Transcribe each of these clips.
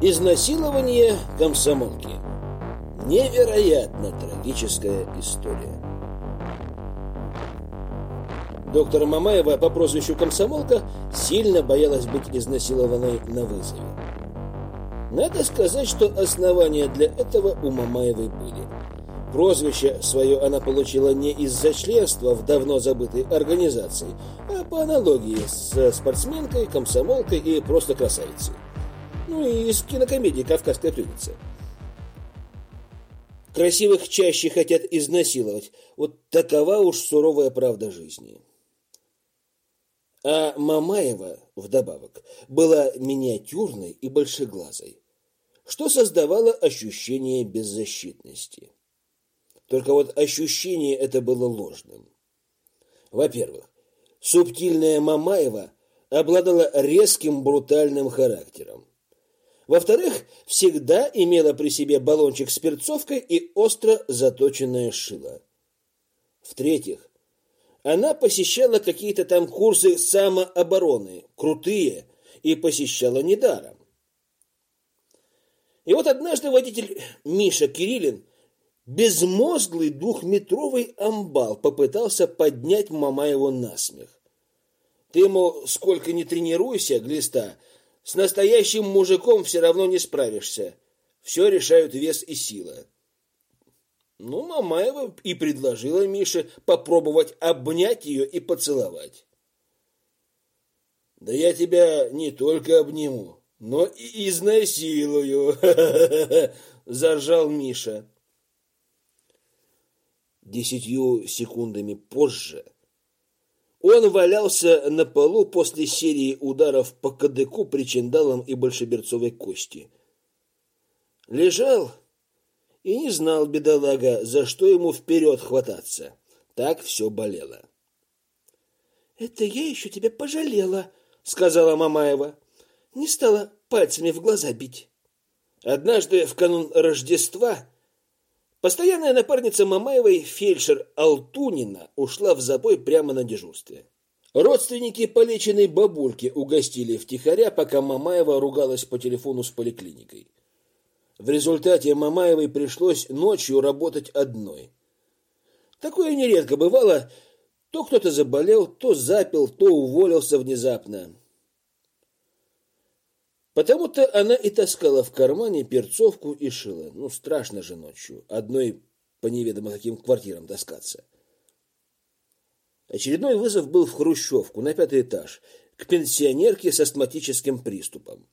Изнасилование комсомолки. Невероятно трагическая история. Доктор Мамаева по прозвищу Комсомолка сильно боялась быть изнасилованной на вызове. Надо сказать, что основания для этого у Мамаевой были. Прозвище свое она получила не из-за членства в давно забытой организации, а по аналогии с спортсменкой, комсомолкой и просто красавицей. Ну и из кинокомедии «Кавказская пленница». Красивых чаще хотят изнасиловать. Вот такова уж суровая правда жизни. А Мамаева, вдобавок, была миниатюрной и большеглазой, что создавало ощущение беззащитности. Только вот ощущение это было ложным. Во-первых, субтильная Мамаева обладала резким брутальным характером. Во-вторых, всегда имела при себе баллончик с перцовкой и остро заточенное шило. В-третьих, она посещала какие-то там курсы самообороны, крутые, и посещала недаром. И вот однажды водитель Миша Кириллин Безмозглый двухметровый амбал попытался поднять Мамаеву на смех. Ты, мол, сколько не тренируйся, глиста, с настоящим мужиком все равно не справишься. Все решают вес и сила. Ну, Мамаева и предложила Мише попробовать обнять ее и поцеловать. Да я тебя не только обниму, но и изнасилую, заржал Миша. Десятью секундами позже он валялся на полу после серии ударов по кадыку, причиндалам и большеберцовой кости. Лежал и не знал бедолага, за что ему вперед хвататься. Так все болело. «Это я еще тебя пожалела», — сказала Мамаева. «Не стала пальцами в глаза бить». Однажды в канун Рождества Постоянная напарница Мамаевой, фельдшер Алтунина, ушла в забой прямо на дежурстве. Родственники полеченной бабульки угостили втихаря, пока Мамаева ругалась по телефону с поликлиникой. В результате Мамаевой пришлось ночью работать одной. Такое нередко бывало, то кто-то заболел, то запил, то уволился внезапно. Потому-то она и таскала в кармане перцовку и шила. Ну, страшно же ночью, одной по неведомо каким квартирам таскаться. Очередной вызов был в Хрущевку, на пятый этаж, к пенсионерке с астматическим приступом.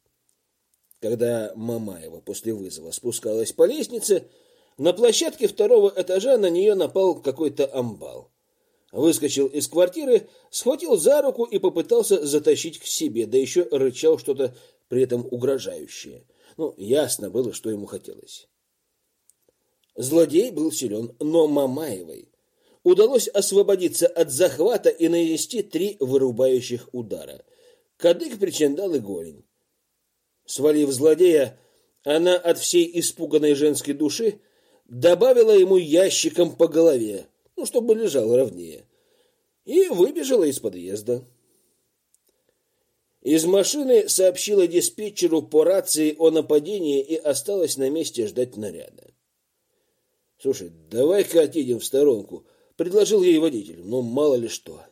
Когда Мамаева после вызова спускалась по лестнице, на площадке второго этажа на нее напал какой-то амбал. Выскочил из квартиры, схватил за руку и попытался затащить к себе, да еще рычал что-то при этом угрожающее. Ну, ясно было, что ему хотелось. Злодей был силен, но Мамаевой удалось освободиться от захвата и нанести три вырубающих удара. Кадык причиндал и голень. Свалив злодея, она от всей испуганной женской души добавила ему ящиком по голове, ну, чтобы лежал ровнее, и выбежала из подъезда. Из машины сообщила диспетчеру по рации о нападении и осталась на месте ждать наряда. «Слушай, давай-ка отъедем в сторонку», — предложил ей водитель. «Ну, мало ли что».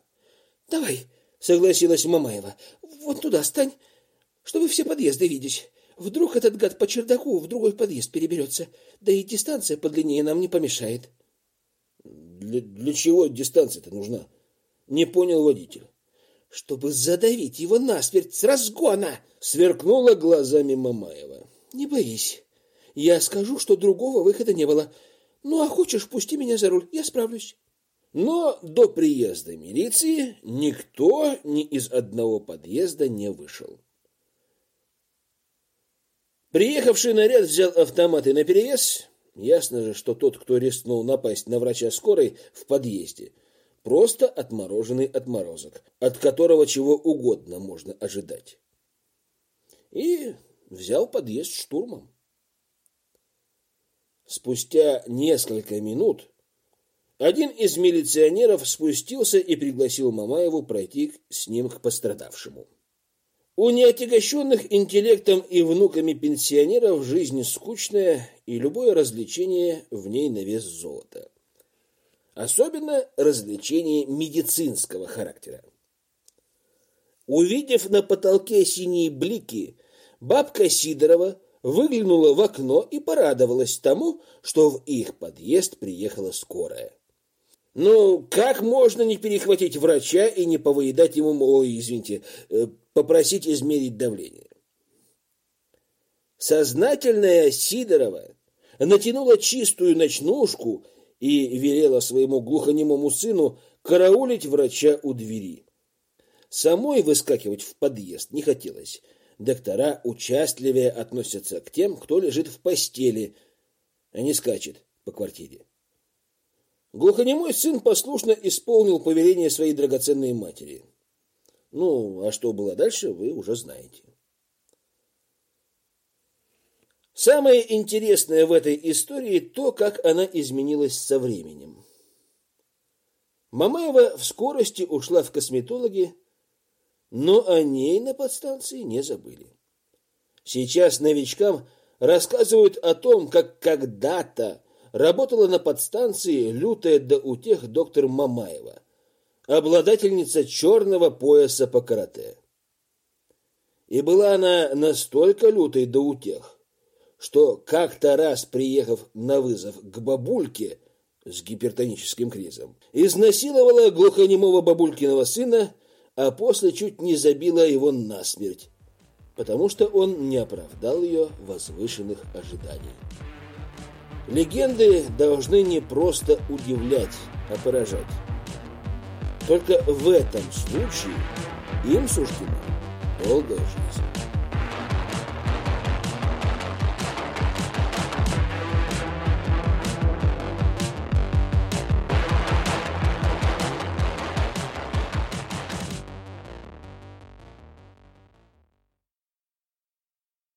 «Давай», — согласилась Мамаева. «Вот туда стань, чтобы все подъезды видеть. Вдруг этот гад по чердаку в другой подъезд переберется. Да и дистанция подлиннее нам не помешает». «Для, для чего дистанция-то нужна?» — не понял водитель чтобы задавить его насмерть с разгона, сверкнула глазами Мамаева. Не боись. Я скажу, что другого выхода не было. Ну, а хочешь, пусти меня за руль, я справлюсь. Но до приезда милиции никто ни из одного подъезда не вышел. Приехавший наряд взял автоматы наперевес. Ясно же, что тот, кто рискнул напасть на врача скорой в подъезде, Просто отмороженный отморозок, от которого чего угодно можно ожидать. И взял подъезд штурмом. Спустя несколько минут один из милиционеров спустился и пригласил Мамаеву пройти с ним к пострадавшему. У неотягощенных интеллектом и внуками пенсионеров жизнь скучная, и любое развлечение в ней на вес золота. Особенно развлечение медицинского характера. Увидев на потолке синие блики, бабка Сидорова выглянула в окно и порадовалась тому, что в их подъезд приехала скорая. Ну, как можно не перехватить врача и не повыедать ему, ой, извините, э, попросить измерить давление? Сознательная Сидорова натянула чистую ночнушку и велела своему глухонемому сыну караулить врача у двери. Самой выскакивать в подъезд не хотелось. Доктора участливее относятся к тем, кто лежит в постели, а не скачет по квартире. Глухонемой сын послушно исполнил повеление своей драгоценной матери. Ну, а что было дальше, вы уже знаете. Самое интересное в этой истории то, как она изменилась со временем. Мамаева в скорости ушла в косметологи, но о ней на подстанции не забыли. Сейчас новичкам рассказывают о том, как когда-то работала на подстанции лютая до утех доктор Мамаева, обладательница черного пояса по карате. И была она настолько лютой до утех, что как-то раз, приехав на вызов к бабульке с гипертоническим кризом, изнасиловала глухонемого бабулькиного сына, а после чуть не забила его насмерть, потому что он не оправдал ее возвышенных ожиданий. Легенды должны не просто удивлять, а поражать. Только в этом случае им суждена долгая жизнь.